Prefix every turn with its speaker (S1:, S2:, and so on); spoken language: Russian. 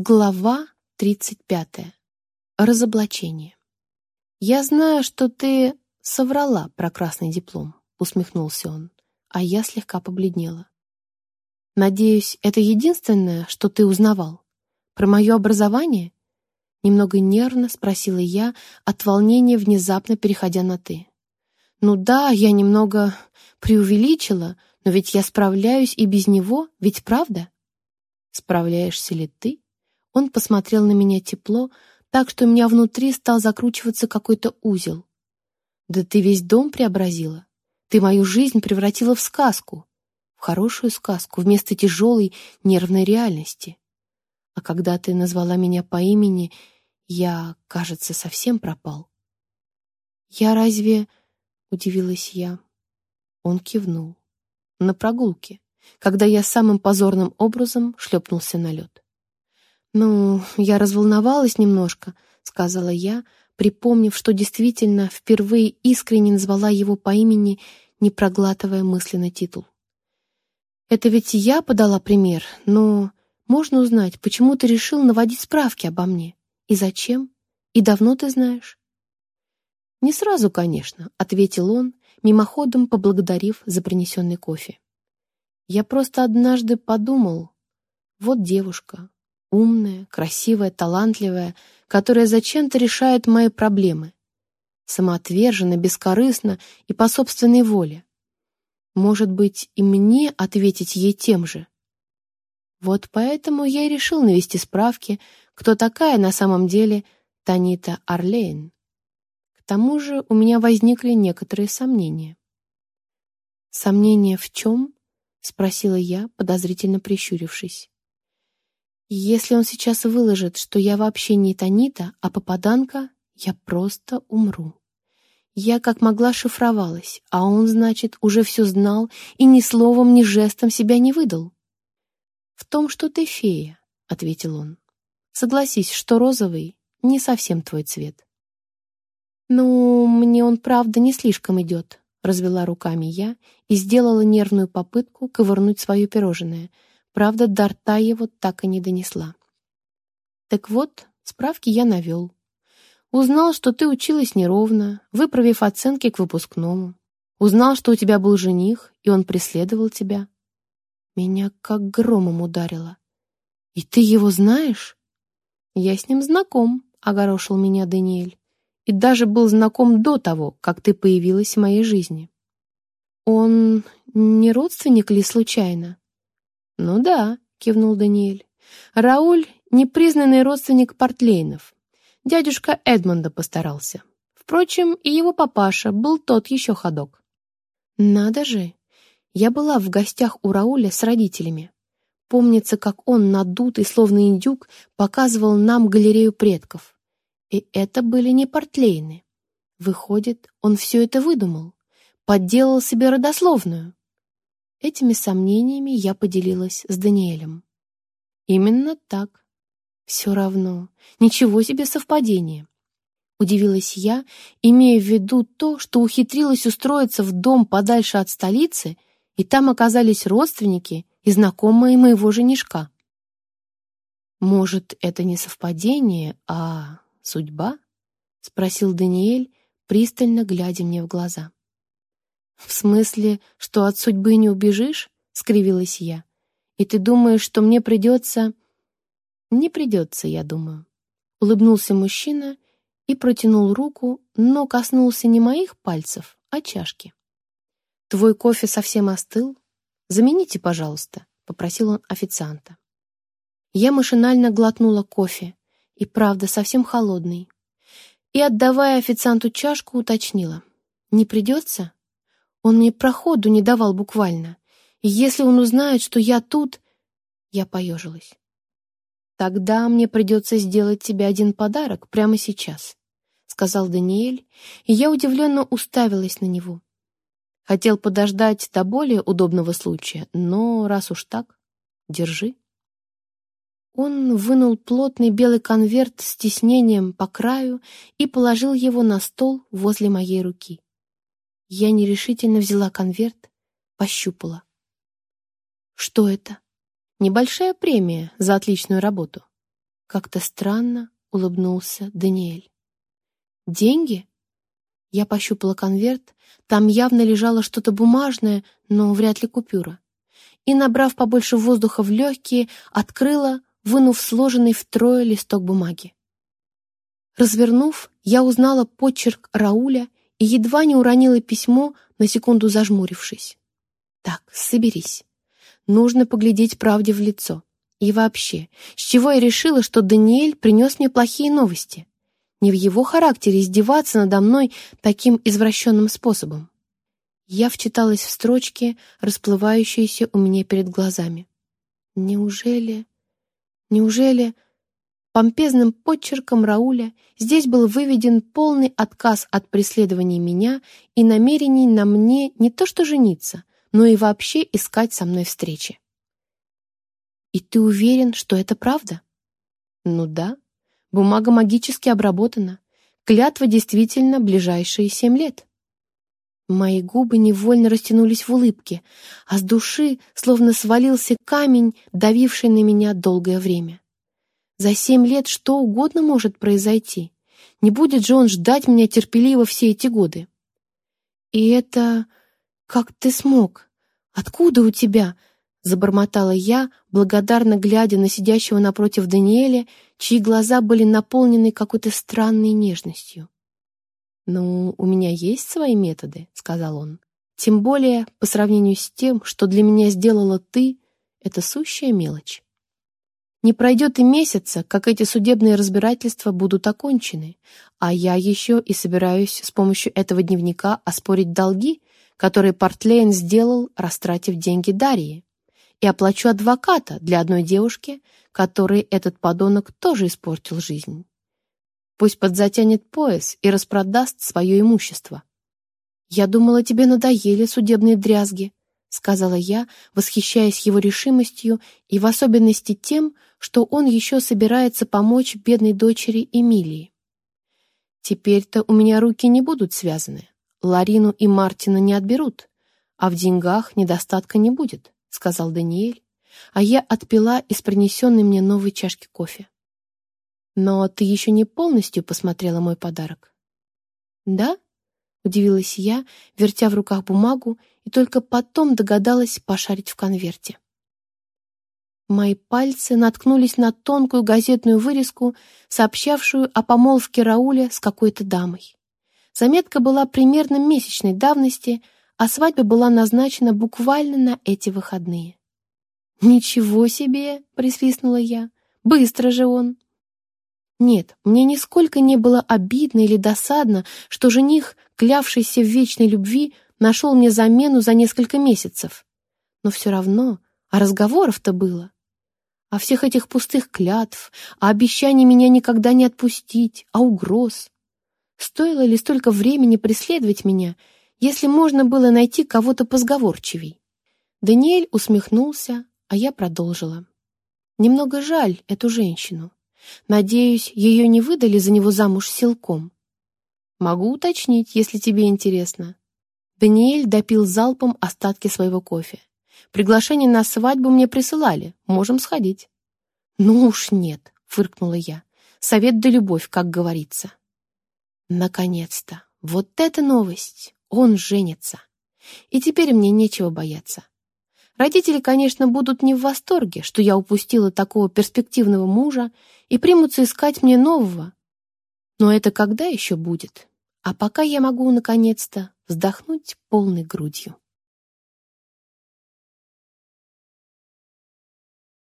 S1: Глава 35. Разоблачение. «Я знаю, что ты соврала про красный диплом», — усмехнулся он, а я слегка побледнела. «Надеюсь, это единственное, что ты узнавал? Про мое образование?» Немного нервно спросила я, от волнения внезапно переходя на «ты». «Ну да, я немного преувеличила, но ведь я справляюсь и без него, ведь правда?» «Справляешься ли ты?» Он посмотрел на меня тепло, так что у меня внутри стал закручиваться какой-то узел. «Да ты весь дом преобразила. Ты мою жизнь превратила в сказку, в хорошую сказку, вместо тяжелой нервной реальности. А когда ты назвала меня по имени, я, кажется, совсем пропал». «Я разве...» — удивилась я. Он кивнул. «На прогулке, когда я самым позорным образом шлепнулся на лед». «Ну, я разволновалась немножко», — сказала я, припомнив, что действительно впервые искренне назвала его по имени, не проглатывая мысленно титул. «Это ведь я подала пример, но можно узнать, почему ты решил наводить справки обо мне? И зачем? И давно ты знаешь?» «Не сразу, конечно», — ответил он, мимоходом поблагодарив за принесенный кофе. «Я просто однажды подумал, вот девушка, умная, красивая, талантливая, которая зачем-то решает мои проблемы. Самоотверженно, бескорыстно и по собственной воле. Может быть, и мне ответить ей тем же? Вот поэтому я и решил навести справки, кто такая на самом деле Танита Орлейн. К тому же у меня возникли некоторые сомнения. «Сомнения в чем?» — спросила я, подозрительно прищурившись. Если он сейчас выложит, что я вообще не Танита, а попаданка, я просто умру. Я как могла шифровалась, а он, значит, уже все знал и ни словом, ни жестом себя не выдал. «В том, что ты фея», — ответил он. «Согласись, что розовый не совсем твой цвет». «Ну, мне он, правда, не слишком идет», — развела руками я и сделала нервную попытку ковырнуть свое пирожное — Правда, до рта его так и не донесла. Так вот, справки я навел. Узнал, что ты училась неровно, выправив оценки к выпускному. Узнал, что у тебя был жених, и он преследовал тебя. Меня как громом ударило. «И ты его знаешь?» «Я с ним знаком», — огорошил меня Даниэль. «И даже был знаком до того, как ты появилась в моей жизни». «Он не родственник ли случайно?» «Ну да», — кивнул Даниэль. «Рауль — непризнанный родственник Портлейнов. Дядюшка Эдмонда постарался. Впрочем, и его папаша был тот еще ходок». «Надо же! Я была в гостях у Рауля с родителями. Помнится, как он, надутый, словно индюк, показывал нам галерею предков. И это были не Портлейны. Выходит, он все это выдумал, подделал себе родословную. Этими сомнениями я поделилась с Даниэлем. Именно так. Все равно. Ничего себе совпадение. Удивилась я, имея в виду то, что ухитрилась устроиться в дом подальше от столицы, и там оказались родственники и знакомые моего женишка. «Может, это не совпадение, а судьба?» — спросил Даниэль, пристально глядя мне в глаза. «В смысле, что от судьбы не убежишь?» — скривилась я. «И ты думаешь, что мне придется...» «Не придется, я думаю». Улыбнулся мужчина и протянул руку, но коснулся не моих пальцев, а чашки. «Твой кофе совсем остыл? Замените, пожалуйста», — попросил он официанта. Я машинально глотнула кофе, и правда совсем холодный. И, отдавая официанту чашку, уточнила. «Не придется?» Он мне проходу не давал буквально. И если он узнает, что я тут... Я поежилась. «Тогда мне придется сделать тебе один подарок прямо сейчас», — сказал Даниэль, и я удивленно уставилась на него. Хотел подождать до более удобного случая, но раз уж так, держи. Он вынул плотный белый конверт с тиснением по краю и положил его на стол возле моей руки. Я нерешительно взяла конверт, пощупала. Что это? Небольшая премия за отличную работу. Как-то странно улыбнулся Даниэль. «Деньги?» Я пощупала конверт. Там явно лежало что-то бумажное, но вряд ли купюра. И, набрав побольше воздуха в легкие, открыла, вынув сложенный втрое листок бумаги. Развернув, я узнала почерк Рауля и едва не уронила письмо, на секунду зажмурившись. Так, соберись. Нужно поглядеть правде в лицо. И вообще, с чего я решила, что Даниэль принес мне плохие новости? Не в его характере издеваться надо мной таким извращенным способом. Я вчиталась в строчки, расплывающиеся у меня перед глазами. Неужели... Неужели... Помпезным подчерком Рауля здесь был выведен полный отказ от преследования меня и намерений на мне не то что жениться, но и вообще искать со мной встречи. «И ты уверен, что это правда?» «Ну да. Бумага магически обработана. Клятва действительно ближайшие семь лет». Мои губы невольно растянулись в улыбке, а с души словно свалился камень, давивший на меня долгое время. За семь лет что угодно может произойти. Не будет же он ждать меня терпеливо все эти годы. И это... Как ты смог? Откуда у тебя? Забормотала я, благодарно глядя на сидящего напротив Даниэля, чьи глаза были наполнены какой-то странной нежностью. «Ну, у меня есть свои методы», — сказал он. «Тем более, по сравнению с тем, что для меня сделала ты, это сущая мелочь». Не пройдет и месяца, как эти судебные разбирательства будут окончены, а я еще и собираюсь с помощью этого дневника оспорить долги, которые Портлейн сделал, растратив деньги Дарьи и оплачу адвоката для одной девушки, которой этот подонок тоже испортил жизнь. Пусть подзатянет пояс и распродаст свое имущество. «Я думала, тебе надоели судебные дрязги», — сказала я, восхищаясь его решимостью и в особенности тем, что он еще собирается помочь бедной дочери Эмилии. «Теперь-то у меня руки не будут связаны. Ларину и Мартина не отберут, а в деньгах недостатка не будет». — сказал Даниэль, а я отпила из принесенной мне новой чашки кофе. «Но ты еще не полностью посмотрела мой подарок?» «Да?» — удивилась я, вертя в руках бумагу, и только потом догадалась пошарить в конверте. Мои пальцы наткнулись на тонкую газетную вырезку, сообщавшую о помолвке Рауля с какой-то дамой. Заметка была примерно месячной давности — а свадьба была назначена буквально на эти выходные. «Ничего себе!» — присвистнула я. «Быстро же он!» Нет, мне нисколько не было обидно или досадно, что жених, клявшийся в вечной любви, нашел мне замену за несколько месяцев. Но все равно, а разговоров-то было. О всех этих пустых клятв, о обещании меня никогда не отпустить, о угроз. Стоило ли столько времени преследовать меня — если можно было найти кого-то позговорчивей. Даниэль усмехнулся, а я продолжила. Немного жаль эту женщину. Надеюсь, ее не выдали за него замуж силком. Могу уточнить, если тебе интересно. Даниэль допил залпом остатки своего кофе. Приглашение на свадьбу мне присылали, можем сходить. Ну уж нет, фыркнула я. Совет да любовь, как говорится. Наконец-то, вот эта новость! Он женится. И теперь мне нечего бояться. Родители, конечно, будут не в восторге, что я упустила такого перспективного мужа и примутся искать мне нового. Но это когда еще будет? А пока я могу, наконец-то, вздохнуть полной грудью.